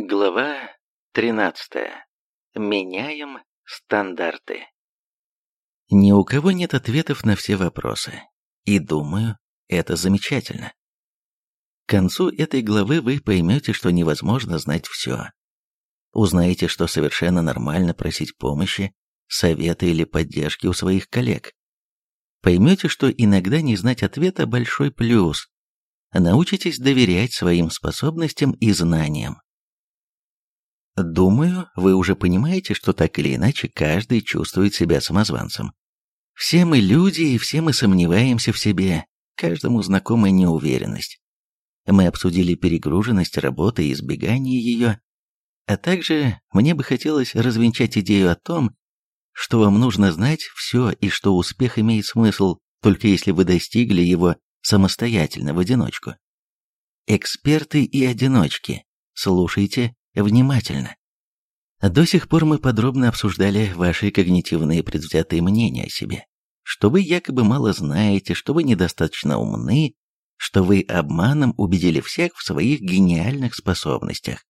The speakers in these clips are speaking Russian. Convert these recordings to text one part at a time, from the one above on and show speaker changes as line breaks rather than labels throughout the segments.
Глава 13. Меняем стандарты. Ни у кого нет ответов на все вопросы. И думаю, это замечательно. К концу этой главы вы поймете, что невозможно знать все. Узнаете, что совершенно нормально просить помощи, совета или поддержки у своих коллег. Поймете, что иногда не знать ответа – большой плюс. Научитесь доверять своим способностям и знаниям. Думаю, вы уже понимаете, что так или иначе каждый чувствует себя самозванцем. Все мы люди, и все мы сомневаемся в себе, каждому знакома неуверенность. Мы обсудили перегруженность работы и избегание ее, а также мне бы хотелось развенчать идею о том, что вам нужно знать все и что успех имеет смысл, только если вы достигли его самостоятельно в одиночку. Эксперты и одиночки, слушайте внимательно. До сих пор мы подробно обсуждали ваши когнитивные предвзятые мнения о себе, что вы якобы мало знаете, что вы недостаточно умны, что вы обманом убедили всех в своих гениальных способностях.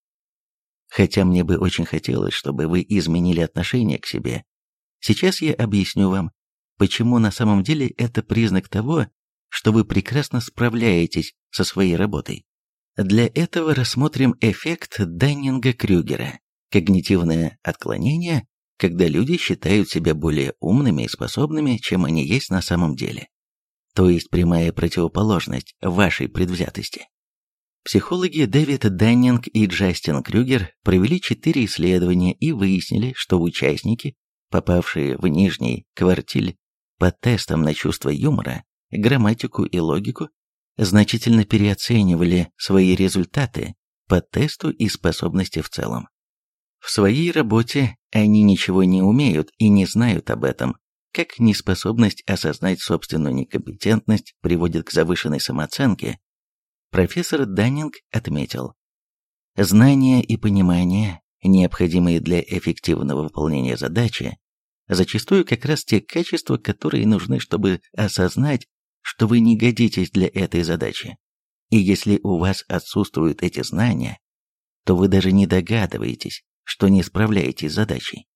Хотя мне бы очень хотелось, чтобы вы изменили отношение к себе. Сейчас я объясню вам, почему на самом деле это признак того, что вы прекрасно справляетесь со своей работой. Для этого рассмотрим эффект Даннинга-Крюгера, когнитивное отклонение, когда люди считают себя более умными и способными, чем они есть на самом деле. То есть прямая противоположность вашей предвзятости. Психологи Дэвид Даннинг и Джастин Крюгер провели четыре исследования и выяснили, что участники, попавшие в нижний квартиль по тестам на чувство юмора, грамматику и логику, значительно переоценивали свои результаты по тесту и способности в целом. В своей работе они ничего не умеют и не знают об этом, как неспособность осознать собственную некомпетентность приводит к завышенной самооценке, профессор Даннинг отметил, знания и понимание, необходимые для эффективного выполнения задачи, зачастую как раз те качества, которые нужны, чтобы осознать что вы не годитесь для этой задачи. И если у вас отсутствуют эти знания, то вы даже не догадываетесь, что не справляетесь с задачей.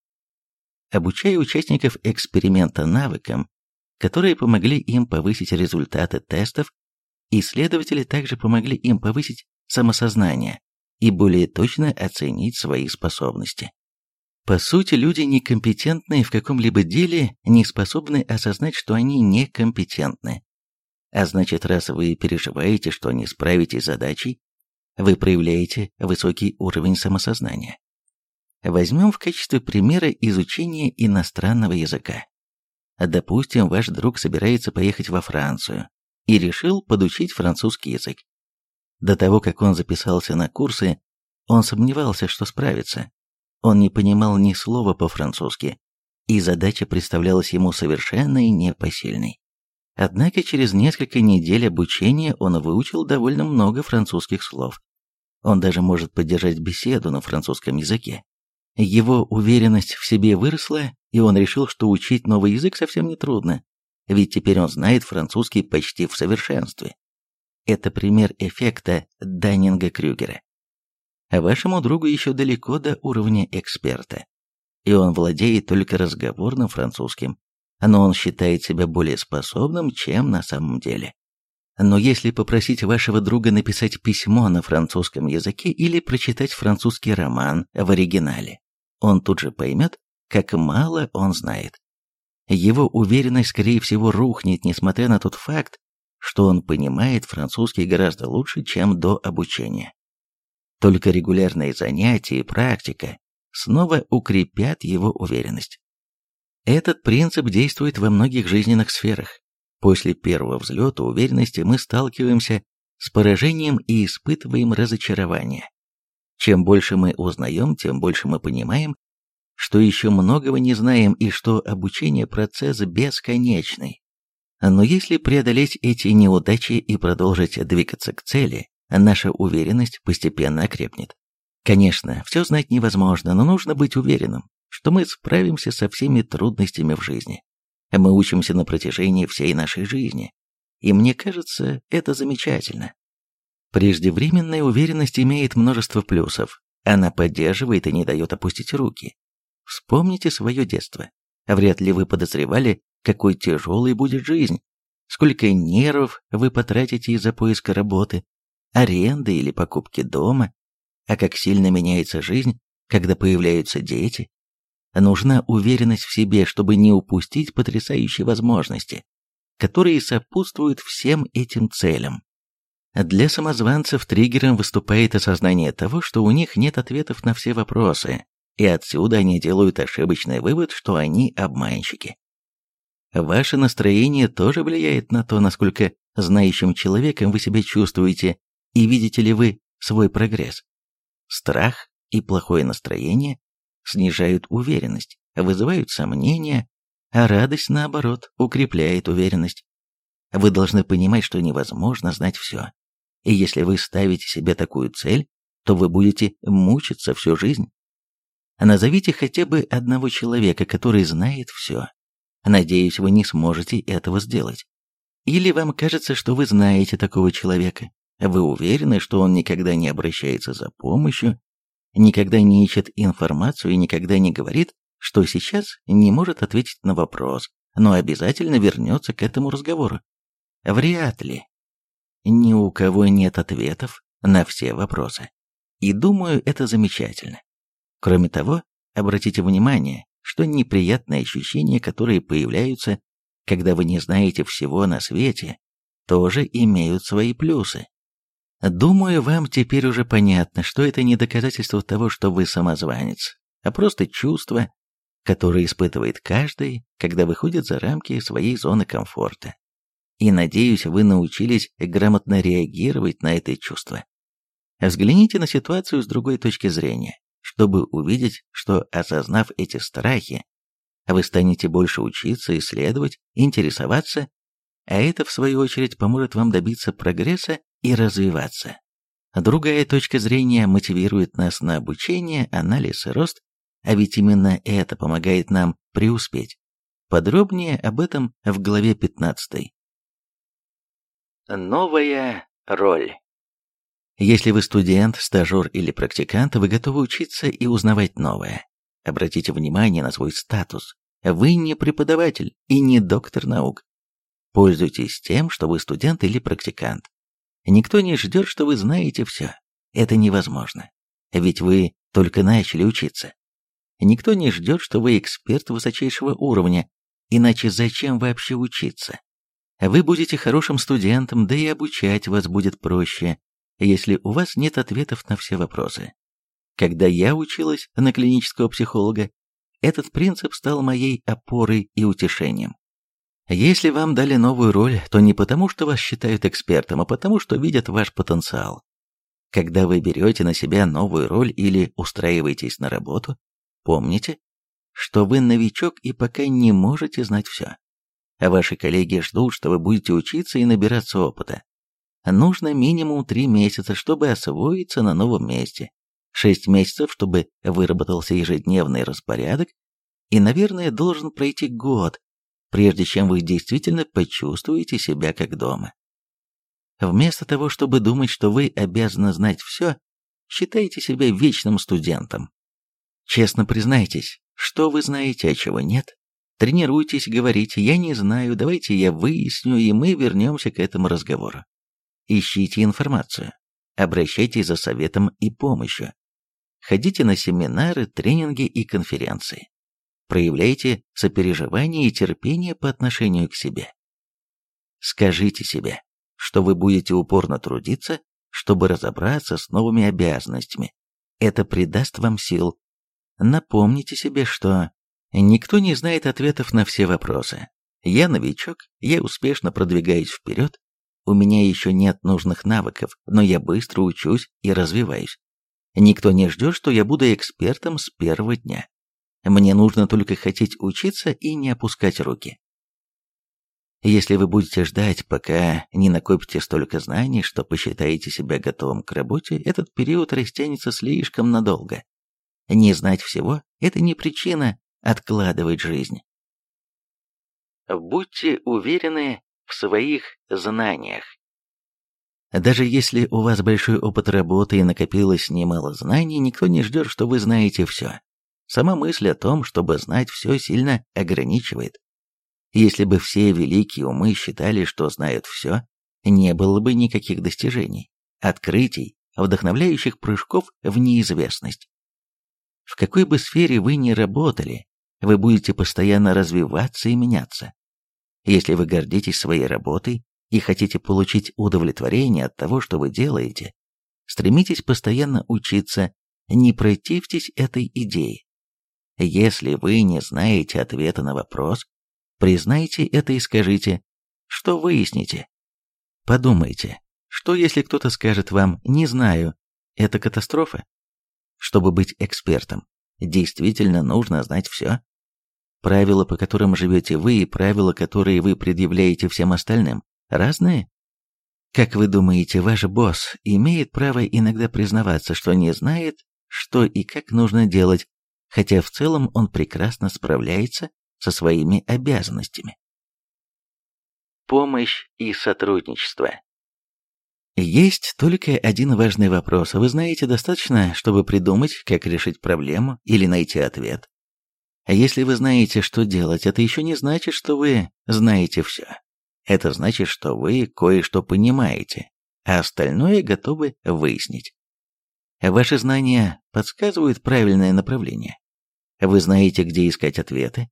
Обучая участников эксперимента навыкам, которые помогли им повысить результаты тестов, исследователи также помогли им повысить самосознание и более точно оценить свои способности. По сути, люди некомпетентные в каком-либо деле не способны осознать, что они некомпетентны. А значит, раз вы переживаете, что не справитесь с задачей, вы проявляете высокий уровень самосознания. Возьмем в качестве примера изучение иностранного языка. Допустим, ваш друг собирается поехать во Францию и решил подучить французский язык. До того, как он записался на курсы, он сомневался, что справится. Он не понимал ни слова по-французски, и задача представлялась ему совершенно непосильной. Однако через несколько недель обучения он выучил довольно много французских слов. Он даже может поддержать беседу на французском языке. Его уверенность в себе выросла, и он решил, что учить новый язык совсем не трудно, ведь теперь он знает французский почти в совершенстве. Это пример эффекта Даннинга-Крюгера. Вашему другу еще далеко до уровня эксперта, и он владеет только разговорным французским, но он считает себя более способным, чем на самом деле. Но если попросить вашего друга написать письмо на французском языке или прочитать французский роман в оригинале, он тут же поймет, как мало он знает. Его уверенность, скорее всего, рухнет, несмотря на тот факт, что он понимает французский гораздо лучше, чем до обучения. Только регулярные занятия и практика снова укрепят его уверенность. Этот принцип действует во многих жизненных сферах. После первого взлета уверенности мы сталкиваемся с поражением и испытываем разочарование. Чем больше мы узнаем, тем больше мы понимаем, что еще многого не знаем и что обучение процесс бесконечный. Но если преодолеть эти неудачи и продолжить двигаться к цели, наша уверенность постепенно окрепнет. Конечно, все знать невозможно, но нужно быть уверенным, что мы справимся со всеми трудностями в жизни. Мы учимся на протяжении всей нашей жизни. И мне кажется, это замечательно. Преждевременная уверенность имеет множество плюсов. Она поддерживает и не дает опустить руки. Вспомните свое детство. Вряд ли вы подозревали, какой тяжелой будет жизнь, сколько нервов вы потратите из-за поиска работы, аренды или покупки дома, а как сильно меняется жизнь, когда появляются дети. Нужна уверенность в себе, чтобы не упустить потрясающие возможности, которые сопутствуют всем этим целям. Для самозванцев триггером выступает осознание того, что у них нет ответов на все вопросы, и отсюда они делают ошибочный вывод, что они обманщики. Ваше настроение тоже влияет на то, насколько знающим человеком вы себя чувствуете и видите ли вы свой прогресс. Страх и плохое настроение снижают уверенность, вызывают сомнения, а радость, наоборот, укрепляет уверенность. Вы должны понимать, что невозможно знать все. И если вы ставите себе такую цель, то вы будете мучиться всю жизнь. Назовите хотя бы одного человека, который знает все. Надеюсь, вы не сможете этого сделать. Или вам кажется, что вы знаете такого человека. Вы уверены, что он никогда не обращается за помощью, никогда не ищет информацию и никогда не говорит, что сейчас не может ответить на вопрос, но обязательно вернется к этому разговору. Вряд ли. Ни у кого нет ответов на все вопросы. И думаю, это замечательно. Кроме того, обратите внимание, что неприятные ощущения, которые появляются, когда вы не знаете всего на свете, тоже имеют свои плюсы. Думаю, вам теперь уже понятно, что это не доказательство того, что вы самозванец, а просто чувство, которое испытывает каждый, когда выходит за рамки своей зоны комфорта. И надеюсь, вы научились грамотно реагировать на это чувство. Взгляните на ситуацию с другой точки зрения, чтобы увидеть, что, осознав эти страхи, вы станете больше учиться, исследовать, интересоваться, а это, в свою очередь, поможет вам добиться прогресса и развиваться. Другая точка зрения мотивирует нас на обучение, анализ и рост, а ведь именно это помогает нам преуспеть. Подробнее об этом в главе 15. Новая роль. Если вы студент, стажер или практикант, вы готовы учиться и узнавать новое. Обратите внимание на свой статус. Вы не преподаватель и не доктор наук. Пользуйтесь тем, что вы студент или практикант. Никто не ждет, что вы знаете все. Это невозможно. Ведь вы только начали учиться. Никто не ждет, что вы эксперт высочайшего уровня, иначе зачем вообще учиться? Вы будете хорошим студентом, да и обучать вас будет проще, если у вас нет ответов на все вопросы. Когда я училась на клинического психолога, этот принцип стал моей опорой и утешением. Если вам дали новую роль, то не потому, что вас считают экспертом, а потому, что видят ваш потенциал. Когда вы берете на себя новую роль или устраиваетесь на работу, помните, что вы новичок и пока не можете знать все. А ваши коллеги ждут, что вы будете учиться и набираться опыта. Нужно минимум три месяца, чтобы освоиться на новом месте, шесть месяцев, чтобы выработался ежедневный распорядок, и, наверное, должен пройти год, прежде чем вы действительно почувствуете себя как дома. Вместо того, чтобы думать, что вы обязаны знать все, считайте себя вечным студентом. Честно признайтесь, что вы знаете, а чего нет. Тренируйтесь, говорите «я не знаю», давайте я выясню, и мы вернемся к этому разговору. Ищите информацию, обращайтесь за советом и помощью. Ходите на семинары, тренинги и конференции проявляйте сопереживание и терпение по отношению к себе. Скажите себе, что вы будете упорно трудиться, чтобы разобраться с новыми обязанностями. Это придаст вам сил. Напомните себе, что никто не знает ответов на все вопросы. Я новичок, я успешно продвигаюсь вперед, у меня еще нет нужных навыков, но я быстро учусь и развиваюсь. Никто не ждет, что я буду экспертом с первого дня. Мне нужно только хотеть учиться и не опускать руки. Если вы будете ждать, пока не накопите столько знаний, что посчитаете себя готовым к работе, этот период растянется слишком надолго. Не знать всего – это не причина откладывать жизнь. Будьте уверены в своих знаниях. Даже если у вас большой опыт работы и накопилось немало знаний, никто не ждет, что вы знаете все. Сама мысль о том, чтобы знать все, сильно ограничивает. Если бы все великие умы считали, что знают все, не было бы никаких достижений, открытий, вдохновляющих прыжков в неизвестность. В какой бы сфере вы ни работали, вы будете постоянно развиваться и меняться. Если вы гордитесь своей работой и хотите получить удовлетворение от того, что вы делаете, стремитесь постоянно учиться, не противьтесь этой идее. Если вы не знаете ответа на вопрос, признайте это и скажите, что выясните. Подумайте, что если кто-то скажет вам «не знаю», это катастрофа? Чтобы быть экспертом, действительно нужно знать все. Правила, по которым живете вы, и правила, которые вы предъявляете всем остальным, разные? Как вы думаете, ваш босс имеет право иногда признаваться, что не знает, что и как нужно делать, хотя в целом он прекрасно справляется со своими обязанностями? Помощь и сотрудничество. Есть только один важный вопрос. Вы знаете достаточно, чтобы придумать, как решить проблему или найти ответ. А если вы знаете, что делать, это еще не значит, что вы знаете все. Это значит, что вы кое-что понимаете, а остальное готовы выяснить. Ваши знания подсказывают правильное направление. Вы знаете, где искать ответы.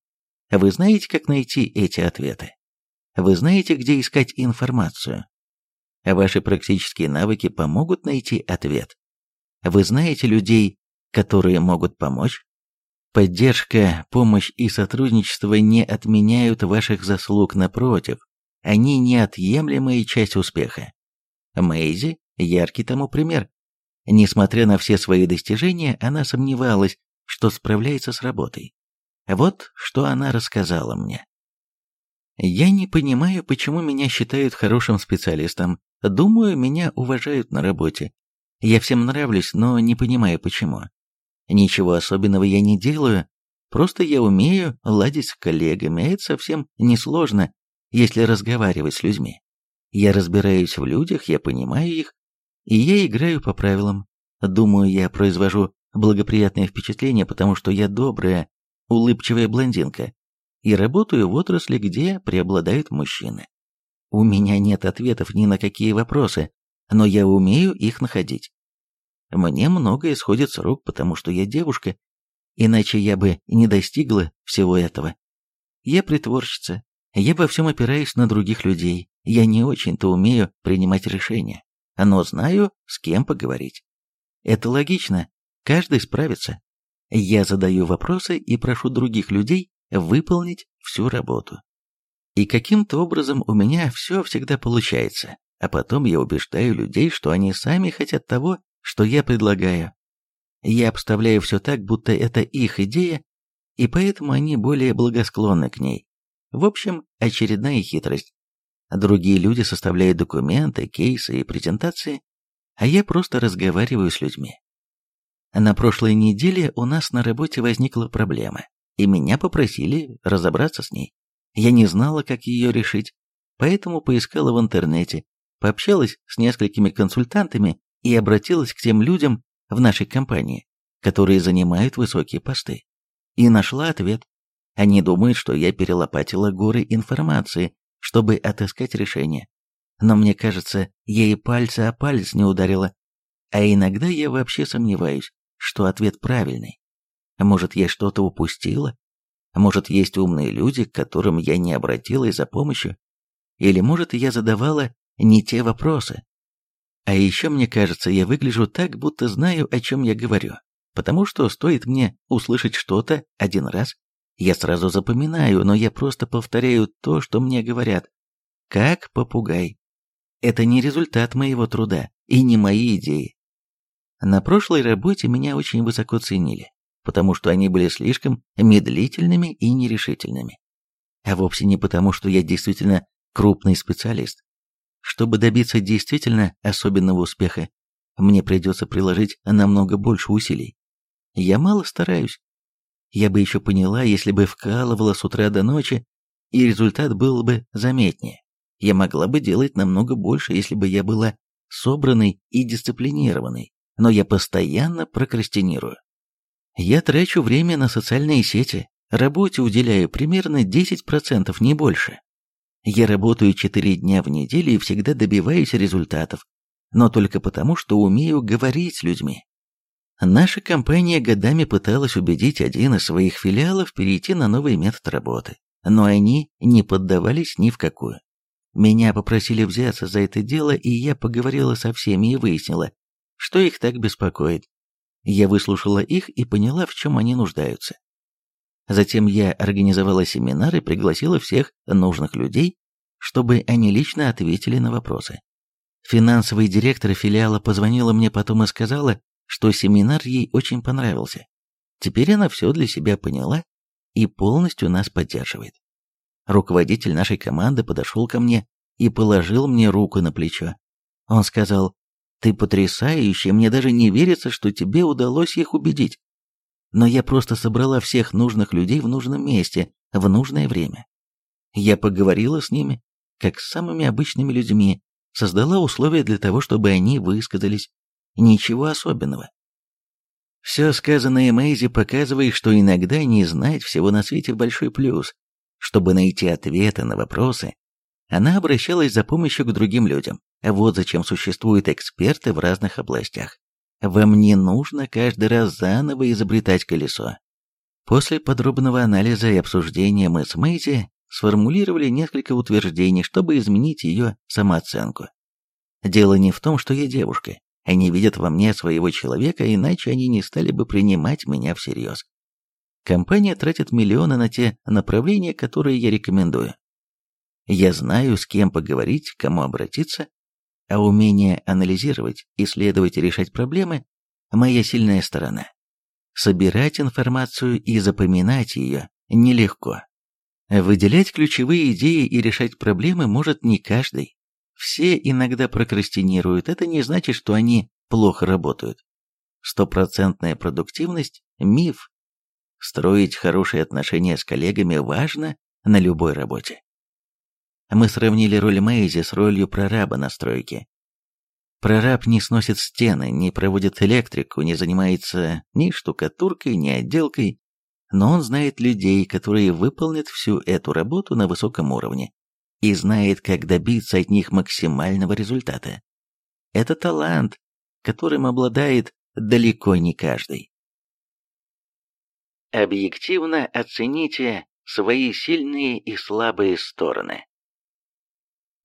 Вы знаете, как найти эти ответы. Вы знаете, где искать информацию. Ваши практические навыки помогут найти ответ. Вы знаете людей, которые могут помочь. Поддержка, помощь и сотрудничество не отменяют ваших заслуг, напротив, они неотъемлемая часть успеха. Мэйзи – яркий тому пример. Несмотря на все свои достижения, она сомневалась, что справляется с работой. Вот что она рассказала мне. «Я не понимаю, почему меня считают хорошим специалистом. Думаю, меня уважают на работе. Я всем нравлюсь, но не понимаю, почему. Ничего особенного я не делаю, просто я умею ладить с коллегами, а это совсем несложно, если разговаривать с людьми. Я разбираюсь в людях, я понимаю их, и я играю по правилам. Думаю, я произвожу благоприятное впечатление, потому что я добрая, улыбчивая блондинка, и работаю в отрасли, где преобладают мужчины. У меня нет ответов ни на какие вопросы, но я умею их находить. Мне многое сходит с рук, потому что я девушка, иначе я бы не достигла всего этого. Я притворщица, я во всем опираюсь на других людей, я не очень-то умею принимать решения, но знаю, с кем поговорить. Это логично, каждый справится. Я задаю вопросы и прошу других людей выполнить всю работу. И каким-то образом у меня все всегда получается, а потом я убеждаю людей, что они сами хотят того, что я предлагаю. Я обставляю все так, будто это их идея, и поэтому они более благосклонны к ней. В общем, очередная хитрость. Другие люди составляют документы, кейсы и презентации, а я просто разговариваю с людьми. На прошлой неделе у нас на работе возникла проблема, и меня попросили разобраться с ней. Я не знала, как ее решить, поэтому поискала в интернете, пообщалась с несколькими консультантами и обратилась к тем людям в нашей компании, которые занимают высокие посты. И нашла ответ. Они думают, что я перелопатила горы информации, чтобы отыскать решение. Но мне кажется, я и пальца о палец не ударила. А иногда я вообще сомневаюсь, что ответ правильный. Может, я что-то упустила? Может, есть умные люди, к которым я не обратилась за помощью? Или, может, я задавала не те вопросы? А еще мне кажется, я выгляжу так, будто знаю, о чем я говорю, потому что стоит мне услышать что-то один раз, я сразу запоминаю, но я просто повторяю то, что мне говорят, как попугай. Это не результат моего труда и не мои идеи. На прошлой работе меня очень высоко ценили, потому что они были слишком медлительными и нерешительными. А вовсе не потому, что я действительно крупный специалист. Чтобы добиться действительно особенного успеха, мне придется приложить намного больше усилий. Я мало стараюсь. Я бы еще поняла, если бы вкалывала с утра до ночи, и результат был бы заметнее. Я могла бы делать намного больше, если бы я была собранный и дисциплинированный, но я постоянно прокрастинирую. Я трачу время на социальные сети, работе уделяю примерно 10%, не больше. Я работаю 4 дня в неделю и всегда добиваюсь результатов, но только потому, что умею говорить с людьми. Наша компания годами пыталась убедить один из своих филиалов перейти на новый метод работы, но они не поддавались ни в какую. Меня попросили взяться за это дело, и я поговорила со всеми и выяснила, что их так беспокоит. Я выслушала их и поняла, в чем они нуждаются. Затем я организовала семинар и пригласила всех нужных людей, чтобы они лично ответили на вопросы. Финансовый директор филиала позвонила мне потом и сказала, что семинар ей очень понравился. Теперь она все для себя поняла и полностью нас поддерживает. Руководитель нашей команды подошел ко мне и положил мне руку на плечо. Он сказал, «Ты потрясающий, мне даже не верится, что тебе удалось их убедить. Но я просто собрала всех нужных людей в нужном месте, в нужное время. Я поговорила с ними, как с самыми обычными людьми, создала условия для того, чтобы они высказались. Ничего особенного. Все сказанное Мэйзи показывает, что иногда не знать всего на свете большой плюс. Чтобы найти ответы на вопросы, она обращалась за помощью к другим людям. Вот зачем существуют эксперты в разных областях. Вам не нужно каждый раз заново изобретать колесо. После подробного анализа и обсуждения мы с Мэйзи сформулировали несколько утверждений, чтобы изменить ее самооценку. Дело не в том, что я девушка. Они видят во мне своего человека, иначе они не стали бы принимать меня всерьез. Компания тратит миллионы на те направления, которые я рекомендую. Я знаю, с кем поговорить, кому обратиться, а умение анализировать, исследовать и решать проблемы – моя сильная сторона. Собирать информацию и запоминать ее нелегко. Выделять ключевые идеи и решать проблемы может не каждый. Все иногда прокрастинируют, это не значит, что они плохо работают. Стопроцентная продуктивность – миф. Строить хорошие отношения с коллегами важно на любой работе. Мы сравнили роль Мэйзи с ролью прораба на стройке. Прораб не сносит стены, не проводит электрику, не занимается ни штукатуркой, ни отделкой, но он знает людей, которые выполнят всю эту работу на высоком уровне и знает, как добиться от них максимального результата. Это талант, которым обладает далеко не каждый. Объективно оцените свои сильные и слабые стороны.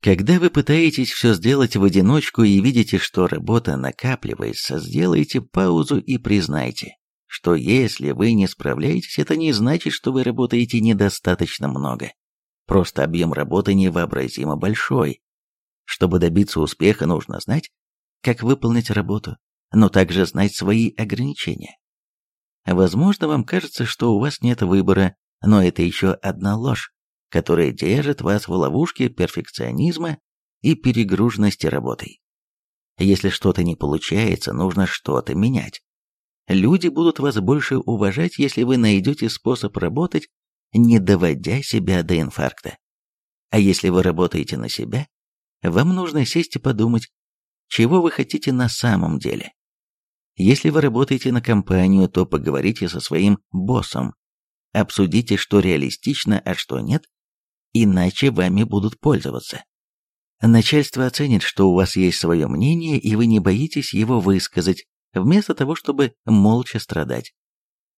Когда вы пытаетесь все сделать в одиночку и видите, что работа накапливается, сделайте паузу и признайте, что если вы не справляетесь, это не значит, что вы работаете недостаточно много. Просто объем работы невообразимо большой. Чтобы добиться успеха, нужно знать, как выполнить работу, но также знать свои ограничения. Возможно, вам кажется, что у вас нет выбора, но это еще одна ложь, которая держит вас в ловушке перфекционизма и перегруженности работой. Если что-то не получается, нужно что-то менять. Люди будут вас больше уважать, если вы найдете способ работать, не доводя себя до инфаркта. А если вы работаете на себя, вам нужно сесть и подумать, чего вы хотите на самом деле. Если вы работаете на компанию, то поговорите со своим боссом, обсудите, что реалистично, а что нет, иначе вами будут пользоваться. Начальство оценит, что у вас есть свое мнение, и вы не боитесь его высказать, вместо того, чтобы молча страдать.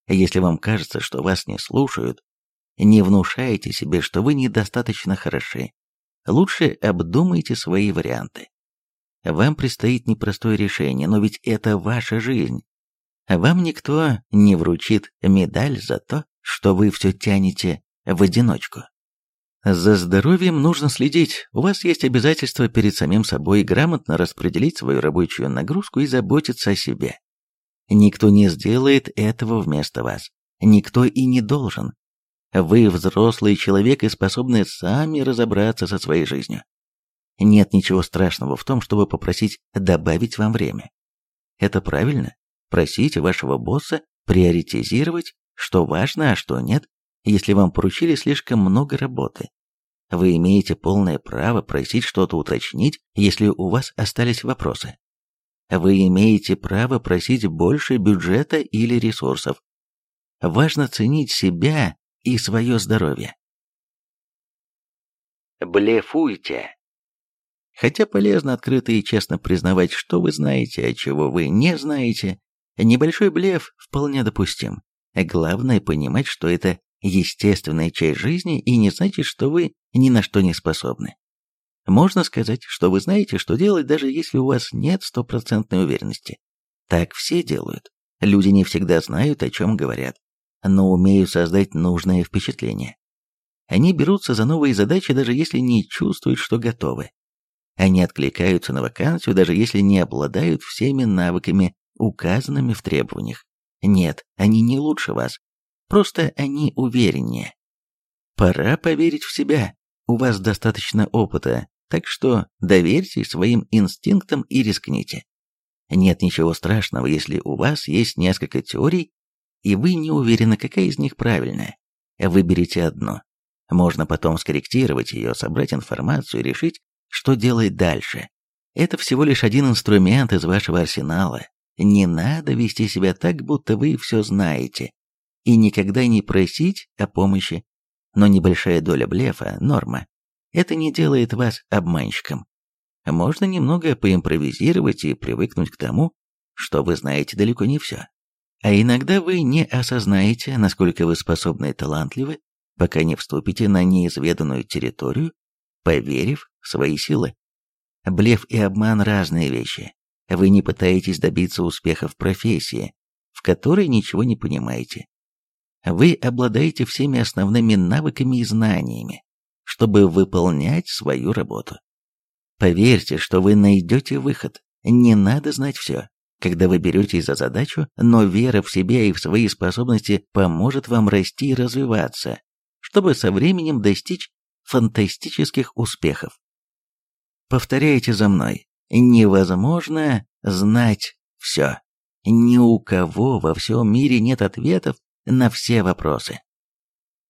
Если вам кажется, что вас не слушают, не внушайте себе, что вы недостаточно хороши. Лучше обдумайте свои варианты. Вам предстоит непростое решение, но ведь это ваша жизнь. Вам никто не вручит медаль за то, что вы все тянете в одиночку. За здоровьем нужно следить. У вас есть обязательство перед самим собой грамотно распределить свою рабочую нагрузку и заботиться о себе. Никто не сделает этого вместо вас. Никто и не должен. Вы взрослый человек и способны сами разобраться со своей жизнью. Нет ничего страшного в том, чтобы попросить добавить вам время. Это правильно. Просите вашего босса приоритизировать, что важно, а что нет, если вам поручили слишком много работы. Вы имеете полное право просить что-то уточнить, если у вас остались вопросы. Вы имеете право просить больше бюджета или ресурсов. Важно ценить себя и свое здоровье. Блефуйте. Хотя полезно открыто и честно признавать, что вы знаете, а чего вы не знаете, небольшой блеф вполне допустим. Главное понимать, что это естественная часть жизни и не значит, что вы ни на что не способны. Можно сказать, что вы знаете, что делать, даже если у вас нет стопроцентной уверенности. Так все делают. Люди не всегда знают, о чем говорят, но умеют создать нужное впечатление. Они берутся за новые задачи, даже если не чувствуют, что готовы. Они откликаются на вакансию, даже если не обладают всеми навыками, указанными в требованиях. Нет, они не лучше вас. Просто они увереннее. Пора поверить в себя. У вас достаточно опыта, так что доверьтесь своим инстинктам и рискните. Нет ничего страшного, если у вас есть несколько теорий, и вы не уверены, какая из них правильная. Выберите одну. Можно потом скорректировать ее, собрать информацию и решить, что делать дальше. Это всего лишь один инструмент из вашего арсенала. Не надо вести себя так, будто вы все знаете, и никогда не просить о помощи. Но небольшая доля блефа – норма. Это не делает вас обманщиком. Можно немного поимпровизировать и привыкнуть к тому, что вы знаете далеко не все. А иногда вы не осознаете, насколько вы способны и талантливы, пока не вступите на неизведанную территорию, поверив в свои силы. Блеф и обман – разные вещи. Вы не пытаетесь добиться успеха в профессии, в которой ничего не понимаете. Вы обладаете всеми основными навыками и знаниями, чтобы выполнять свою работу. Поверьте, что вы найдете выход. Не надо знать все. Когда вы беретесь за задачу, но вера в себя и в свои способности поможет вам расти и развиваться, чтобы со временем достичь фантастических успехов. Повторяйте за мной. Невозможно знать все. Ни у кого во всем мире нет ответов на все вопросы.